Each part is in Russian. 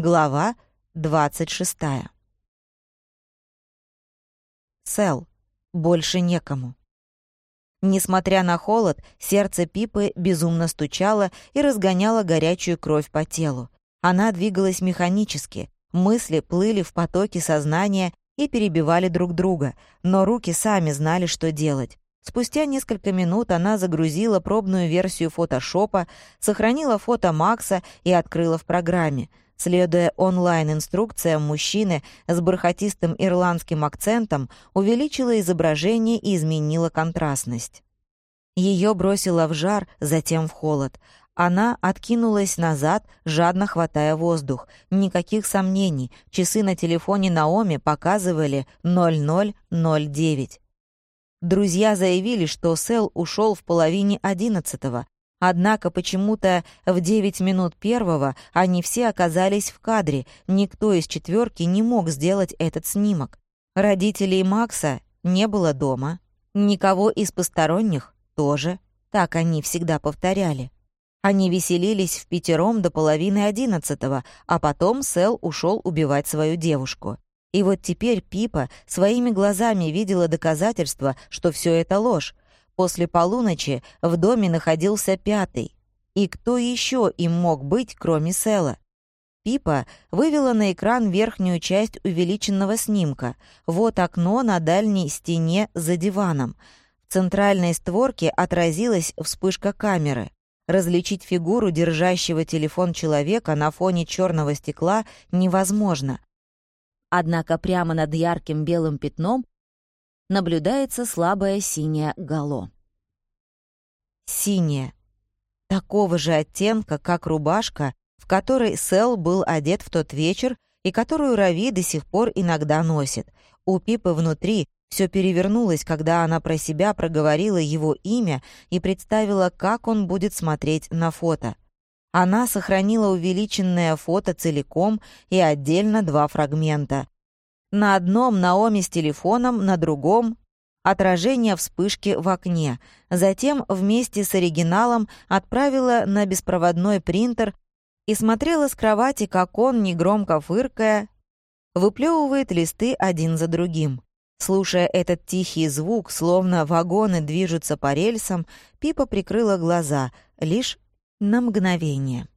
Глава 26. Сэл. Больше некому. Несмотря на холод, сердце Пипы безумно стучало и разгоняло горячую кровь по телу. Она двигалась механически, мысли плыли в потоке сознания и перебивали друг друга, но руки сами знали, что делать. Спустя несколько минут она загрузила пробную версию фотошопа, сохранила фото Макса и открыла в программе — Следуя онлайн-инструкциям мужчины с бархатистым ирландским акцентом, увеличила изображение и изменила контрастность. Ее бросило в жар, затем в холод. Она откинулась назад, жадно хватая воздух. Никаких сомнений, часы на телефоне Наоми показывали 0009. Друзья заявили, что Сэл ушел в половине одиннадцатого, Однако почему-то в 9 минут первого они все оказались в кадре, никто из четверки не мог сделать этот снимок. Родителей Макса не было дома, никого из посторонних тоже, так они всегда повторяли. Они веселились в пятером до половины одиннадцатого, а потом Сэл ушел убивать свою девушку. И вот теперь Пипа своими глазами видела доказательства, что все это ложь, После полуночи в доме находился пятый. И кто еще им мог быть, кроме Села? Пипа вывела на экран верхнюю часть увеличенного снимка. Вот окно на дальней стене за диваном. В центральной створке отразилась вспышка камеры. Различить фигуру держащего телефон человека на фоне черного стекла невозможно. Однако прямо над ярким белым пятном наблюдается слабое синее гало. Синее. Такого же оттенка, как рубашка, в которой Сэл был одет в тот вечер и которую Рави до сих пор иногда носит. У Пипы внутри все перевернулось, когда она про себя проговорила его имя и представила, как он будет смотреть на фото. Она сохранила увеличенное фото целиком и отдельно два фрагмента. На одном Наоми с телефоном, на другом — отражение вспышки в окне. Затем вместе с оригиналом отправила на беспроводной принтер и смотрела с кровати, как он, негромко фыркая, выплевывает листы один за другим. Слушая этот тихий звук, словно вагоны движутся по рельсам, Пипа прикрыла глаза, лишь на мгновение.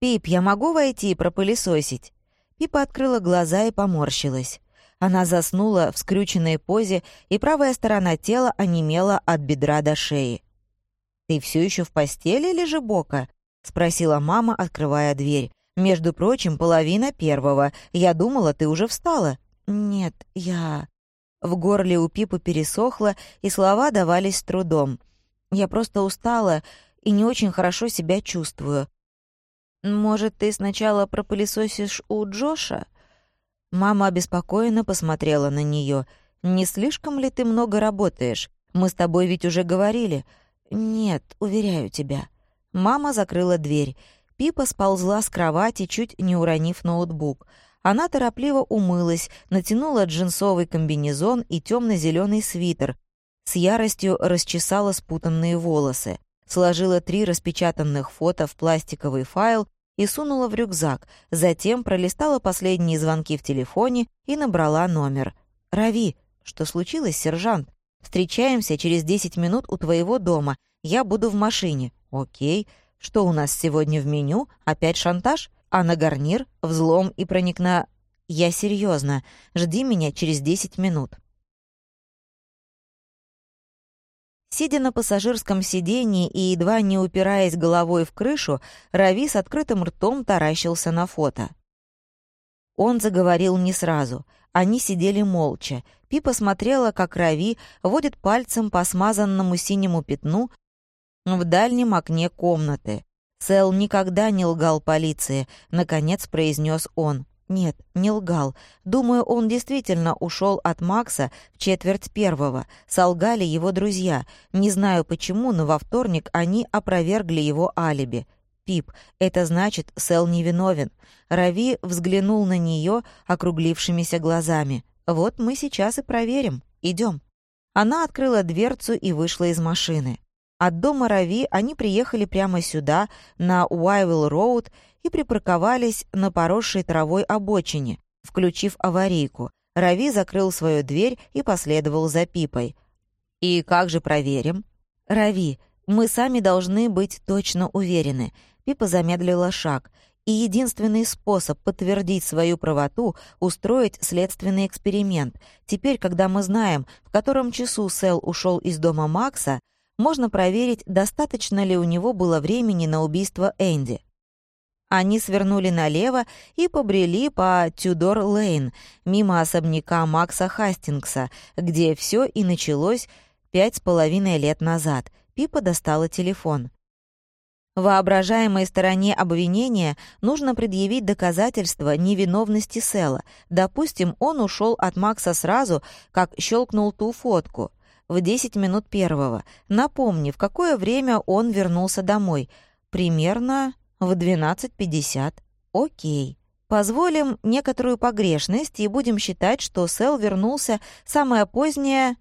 «Пип, я могу войти и пропылесосить?» Пипа открыла глаза и поморщилась. Она заснула в скрюченной позе, и правая сторона тела онемела от бедра до шеи. «Ты все еще в постели или же бока?» — спросила мама, открывая дверь. «Между прочим, половина первого. Я думала, ты уже встала». «Нет, я...» В горле у Пипы пересохло, и слова давались с трудом. «Я просто устала и не очень хорошо себя чувствую. «Может, ты сначала пропылесосишь у Джоша?» Мама обеспокоенно посмотрела на нее. «Не слишком ли ты много работаешь? Мы с тобой ведь уже говорили». «Нет, уверяю тебя». Мама закрыла дверь. Пипа сползла с кровати, чуть не уронив ноутбук. Она торопливо умылась, натянула джинсовый комбинезон и темно-зеленый свитер. С яростью расчесала спутанные волосы. Сложила три распечатанных фото в пластиковый файл и сунула в рюкзак, затем пролистала последние звонки в телефоне и набрала номер. «Рави, что случилось, сержант? Встречаемся через 10 минут у твоего дома. Я буду в машине». «Окей. Что у нас сегодня в меню? Опять шантаж? А на гарнир? Взлом и проникна...» «Я серьезно. Жди меня через 10 минут». Сидя на пассажирском сиденье и едва не упираясь головой в крышу, Рави с открытым ртом таращился на фото. Он заговорил не сразу. Они сидели молча. Пипа смотрела, как Рави водит пальцем по смазанному синему пятну в дальнем окне комнаты. Сэл никогда не лгал полиции, наконец произнес он. Нет, не лгал. Думаю, он действительно ушел от Макса в четверть первого. Солгали его друзья. Не знаю почему, но во вторник они опровергли его алиби. Пип, это значит, Сэл невиновен. Рави взглянул на нее округлившимися глазами. Вот мы сейчас и проверим. Идем. Она открыла дверцу и вышла из машины. От дома Рави они приехали прямо сюда, на Уайвилл-Роуд, и припарковались на поросшей травой обочине, включив аварийку. Рави закрыл свою дверь и последовал за Пипой. «И как же проверим?» «Рави, мы сами должны быть точно уверены». Пипа замедлила шаг. И единственный способ подтвердить свою правоту — устроить следственный эксперимент. Теперь, когда мы знаем, в котором часу Сэл ушел из дома Макса, можно проверить, достаточно ли у него было времени на убийство Энди. Они свернули налево и побрели по Тюдор-Лейн, мимо особняка Макса Хастингса, где все и началось пять с половиной лет назад. Пипа достала телефон. Воображаемой стороне обвинения нужно предъявить доказательства невиновности Села. Допустим, он ушел от Макса сразу, как щелкнул ту фотку, в 10 минут первого. Напомни, в какое время он вернулся домой. Примерно в 12.50. Окей. Позволим некоторую погрешность и будем считать, что Сэл вернулся самое позднее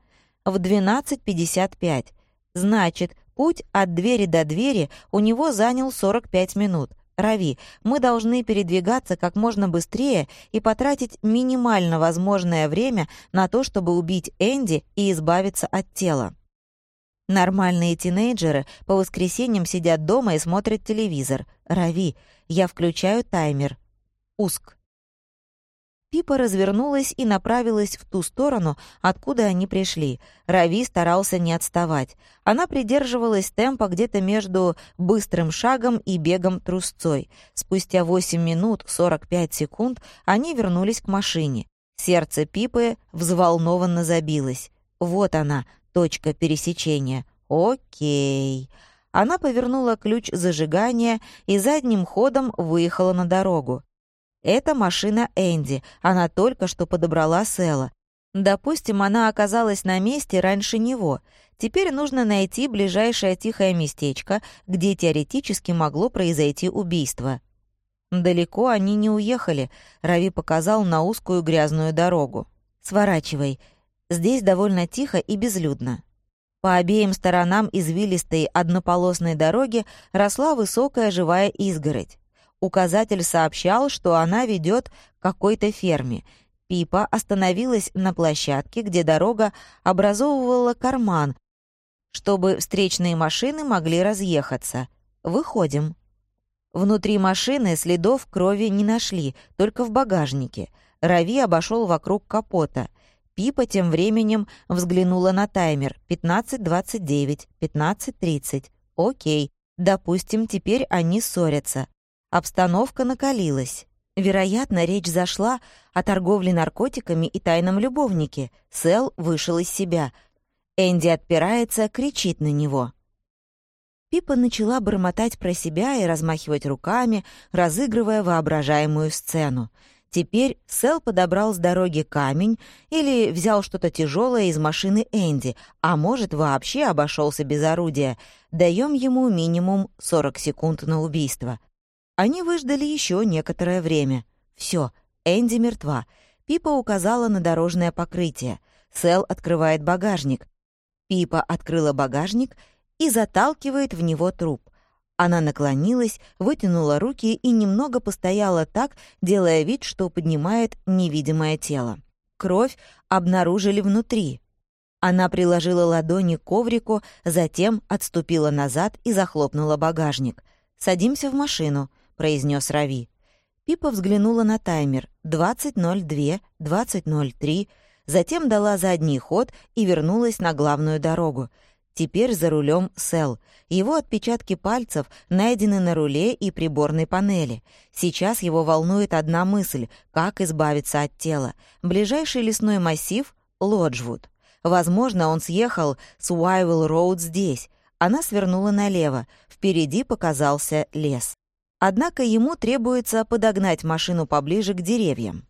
в 12.55. Значит, путь от двери до двери у него занял 45 минут. Рави, мы должны передвигаться как можно быстрее и потратить минимально возможное время на то, чтобы убить Энди и избавиться от тела. Нормальные тинейджеры по воскресеньям сидят дома и смотрят телевизор. Рави, я включаю таймер. Уск. Пипа развернулась и направилась в ту сторону, откуда они пришли. Рави старался не отставать. Она придерживалась темпа где-то между быстрым шагом и бегом трусцой. Спустя 8 минут 45 секунд они вернулись к машине. Сердце Пипы взволнованно забилось. Вот она, Точка пересечения. Окей. Она повернула ключ зажигания и задним ходом выехала на дорогу. Это машина Энди. Она только что подобрала Сэла. Допустим, она оказалась на месте раньше него. Теперь нужно найти ближайшее тихое местечко, где теоретически могло произойти убийство. Далеко они не уехали. Рави показал на узкую грязную дорогу. «Сворачивай. Здесь довольно тихо и безлюдно. По обеим сторонам извилистой однополосной дороги росла высокая живая изгородь. Указатель сообщал, что она ведет к какой-то ферме. Пипа остановилась на площадке, где дорога образовывала карман, чтобы встречные машины могли разъехаться. Выходим. Внутри машины следов крови не нашли, только в багажнике. Рави обошел вокруг капота. Пипа тем временем взглянула на таймер. 15.29, 15.30. Окей, допустим, теперь они ссорятся. Обстановка накалилась. Вероятно, речь зашла о торговле наркотиками и тайном любовнике. Сэл вышел из себя. Энди отпирается, кричит на него. Пипа начала бормотать про себя и размахивать руками, разыгрывая воображаемую сцену. Теперь Сэл подобрал с дороги камень или взял что-то тяжелое из машины Энди, а может, вообще обошелся без орудия. Даем ему минимум 40 секунд на убийство. Они выждали еще некоторое время. Все, Энди мертва. Пипа указала на дорожное покрытие. Сэл открывает багажник. Пипа открыла багажник и заталкивает в него труп. Она наклонилась, вытянула руки и немного постояла так, делая вид, что поднимает невидимое тело. Кровь обнаружили внутри. Она приложила ладони к коврику, затем отступила назад и захлопнула багажник. «Садимся в машину», — произнес Рави. Пипа взглянула на таймер. 20.02, 20.03, затем дала задний ход и вернулась на главную дорогу. Теперь за рулем Сел. Его отпечатки пальцев найдены на руле и приборной панели. Сейчас его волнует одна мысль — как избавиться от тела. Ближайший лесной массив — Лоджвуд. Возможно, он съехал с Уайвилл-Роуд здесь. Она свернула налево. Впереди показался лес. Однако ему требуется подогнать машину поближе к деревьям.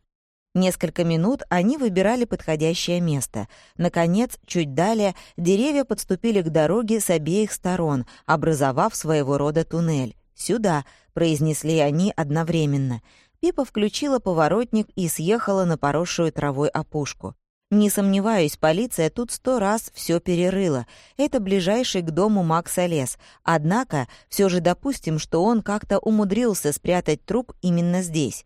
Несколько минут они выбирали подходящее место. Наконец, чуть далее, деревья подступили к дороге с обеих сторон, образовав своего рода туннель. «Сюда», — произнесли они одновременно. Пипа включила поворотник и съехала на поросшую травой опушку. Не сомневаюсь, полиция тут сто раз все перерыла. Это ближайший к дому Макса лес. Однако, все же допустим, что он как-то умудрился спрятать труп именно здесь.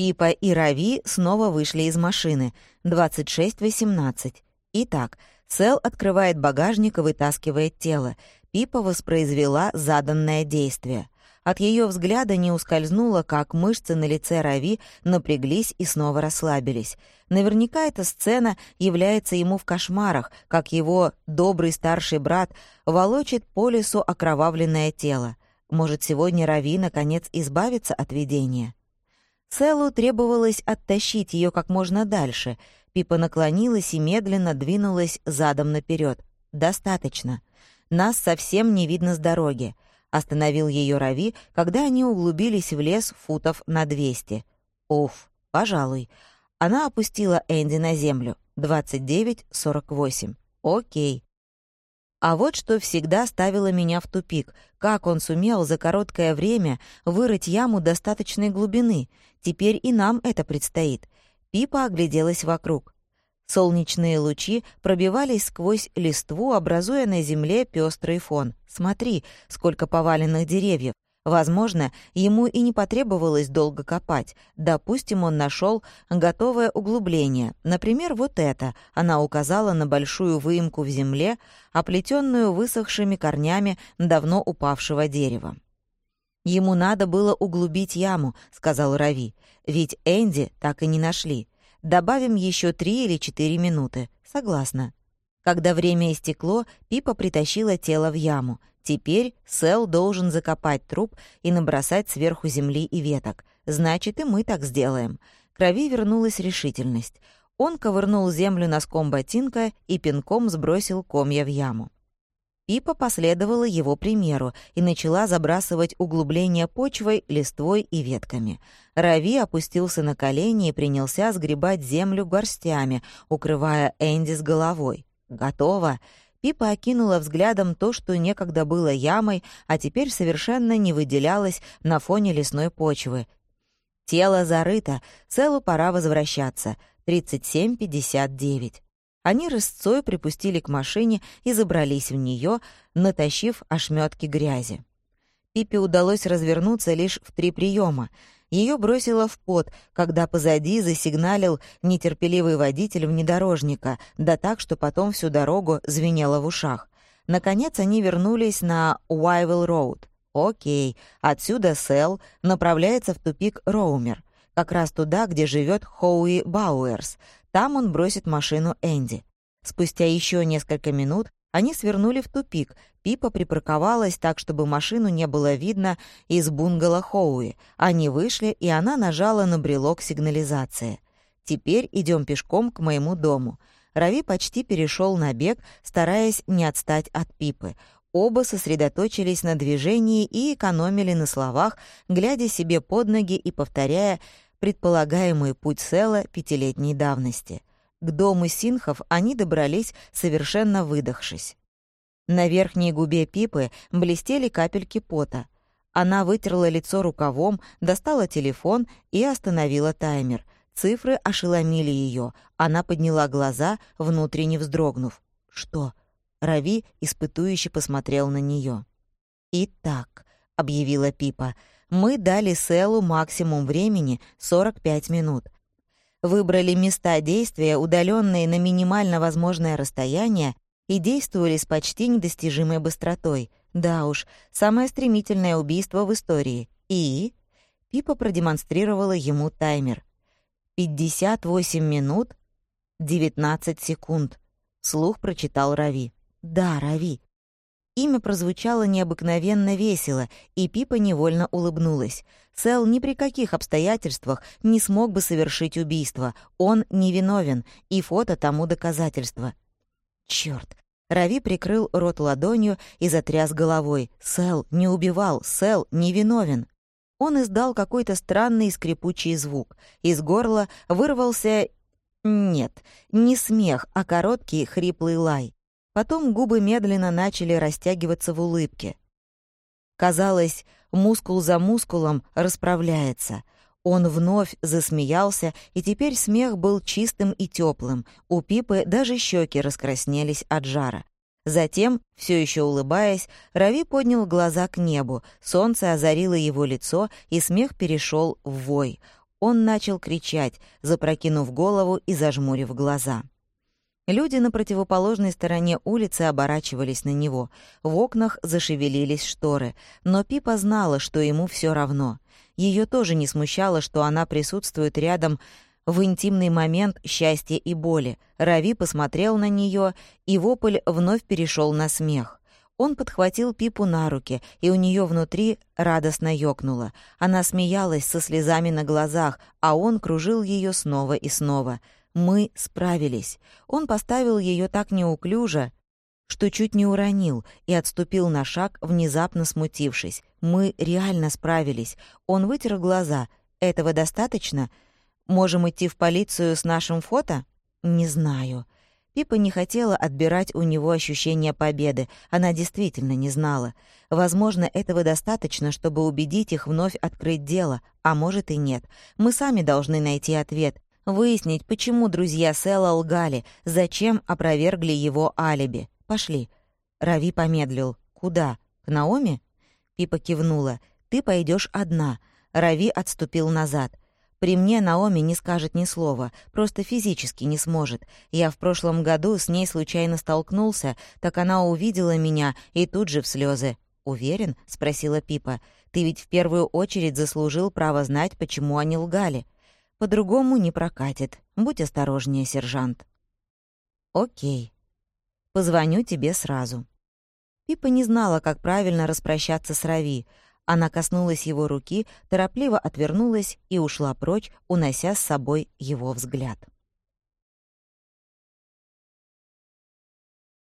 Пипа и Рави снова вышли из машины. 26.18. Итак, Сэл открывает багажник и вытаскивает тело. Пипа воспроизвела заданное действие. От ее взгляда не ускользнуло, как мышцы на лице Рави напряглись и снова расслабились. Наверняка эта сцена является ему в кошмарах, как его добрый старший брат волочит по лесу окровавленное тело. Может, сегодня Рави наконец избавится от видения? Селу требовалось оттащить ее как можно дальше. Пипа наклонилась и медленно двинулась задом наперед. «Достаточно. Нас совсем не видно с дороги. Остановил ее Рави, когда они углубились в лес футов на 200. «Уф, пожалуй». Она опустила Энди на землю. 29-48. «Окей». А вот что всегда ставило меня в тупик. Как он сумел за короткое время вырыть яму достаточной глубины? Теперь и нам это предстоит. Пипа огляделась вокруг. Солнечные лучи пробивались сквозь листву, образуя на земле пестрый фон. Смотри, сколько поваленных деревьев. Возможно, ему и не потребовалось долго копать. Допустим, он нашел готовое углубление. Например, вот это. Она указала на большую выемку в земле, оплетенную высохшими корнями давно упавшего дерева. «Ему надо было углубить яму», — сказал Рави. «Ведь Энди так и не нашли. Добавим еще три или четыре минуты. Согласна. Когда время истекло, Пипа притащила тело в яму. Теперь Сэл должен закопать труп и набросать сверху земли и веток. Значит, и мы так сделаем. Крови вернулась решительность. Он ковырнул землю носком ботинка и пинком сбросил комья в яму. Пипа последовала его примеру и начала забрасывать углубление почвой, листвой и ветками. Рави опустился на колени и принялся сгребать землю горстями, укрывая Энди с головой. «Готово!» Пипа окинула взглядом то, что некогда было ямой, а теперь совершенно не выделялось на фоне лесной почвы. Тело зарыто, целу пора возвращаться. 37-59. Они рысцой припустили к машине и забрались в нее, натащив ошметки грязи. Пипе удалось развернуться лишь в три приема. Ее бросило в пот, когда позади засигналил нетерпеливый водитель внедорожника, да так, что потом всю дорогу звенело в ушах. Наконец они вернулись на Уайвелл-Роуд. Окей, отсюда Сэл направляется в тупик Роумер, как раз туда, где живет Хоуи Бауэрс — там он бросит машину Энди. Спустя еще несколько минут они свернули в тупик. Пипа припарковалась так, чтобы машину не было видно из бунгало Хоуи. Они вышли, и она нажала на брелок сигнализации. «Теперь идем пешком к моему дому». Рави почти перешел на бег, стараясь не отстать от Пипы. Оба сосредоточились на движении и экономили на словах, глядя себе под ноги и повторяя предполагаемый путь Села пятилетней давности. К дому синхов они добрались, совершенно выдохшись. На верхней губе Пипы блестели капельки пота. Она вытерла лицо рукавом, достала телефон и остановила таймер. Цифры ошеломили ее. Она подняла глаза, внутренне вздрогнув. «Что?» Рави испытующе посмотрел на нее. «Итак», — объявила Пипа, — мы дали Селу максимум времени — 45 минут. Выбрали места действия, удаленные на минимально возможное расстояние, и действовали с почти недостижимой быстротой. Да уж, самое стремительное убийство в истории. И... Пипа продемонстрировала ему таймер. 58 минут 19 секунд. Слух прочитал Рави. «Да, Рави, Имя прозвучало необыкновенно весело, и Пипа невольно улыбнулась. Сэл ни при каких обстоятельствах не смог бы совершить убийство. Он невиновен, и фото тому доказательство. Чёрт! Рави прикрыл рот ладонью и затряс головой. «Сэл не убивал, Сэл невиновен». Он издал какой-то странный скрипучий звук. Из горла вырвался... Нет, не смех, а короткий хриплый лай. Потом губы медленно начали растягиваться в улыбке. Казалось, мускул за мускулом расправляется. Он вновь засмеялся, и теперь смех был чистым и теплым. У Пипы даже щеки раскраснелись от жара. Затем, все еще улыбаясь, Рави поднял глаза к небу, солнце озарило его лицо, и смех перешел в вой. Он начал кричать, запрокинув голову и зажмурив глаза. Люди на противоположной стороне улицы оборачивались на него. В окнах зашевелились шторы, но Пипа знала, что ему все равно. Ее тоже не смущало, что она присутствует рядом в интимный момент счастья и боли. Рави посмотрел на нее, и вопль вновь перешел на смех. Он подхватил Пипу на руки, и у нее внутри радостно ёкнуло. Она смеялась со слезами на глазах, а он кружил ее снова и снова. «Мы справились». Он поставил ее так неуклюже, что чуть не уронил, и отступил на шаг, внезапно смутившись. «Мы реально справились». Он вытер глаза. «Этого достаточно?» Можем идти в полицию с нашим фото? Не знаю. Пипа не хотела отбирать у него ощущение победы. Она действительно не знала. Возможно, этого достаточно, чтобы убедить их вновь открыть дело, а может и нет. Мы сами должны найти ответ. Выяснить, почему друзья Сэла лгали, зачем опровергли его алиби. Пошли. Рави помедлил. Куда? К Наоми? Пипа кивнула. Ты пойдешь одна. Рави отступил назад. При мне Наоми не скажет ни слова, просто физически не сможет. Я в прошлом году с ней случайно столкнулся, так она увидела меня и тут же в слезы. «Уверен?» — спросила Пипа. «Ты ведь в первую очередь заслужил право знать, почему они лгали. По-другому не прокатит. Будь осторожнее, сержант». «Окей. Позвоню тебе сразу». Пипа не знала, как правильно распрощаться с Рави. Она коснулась его руки, торопливо отвернулась и ушла прочь, унося с собой его взгляд.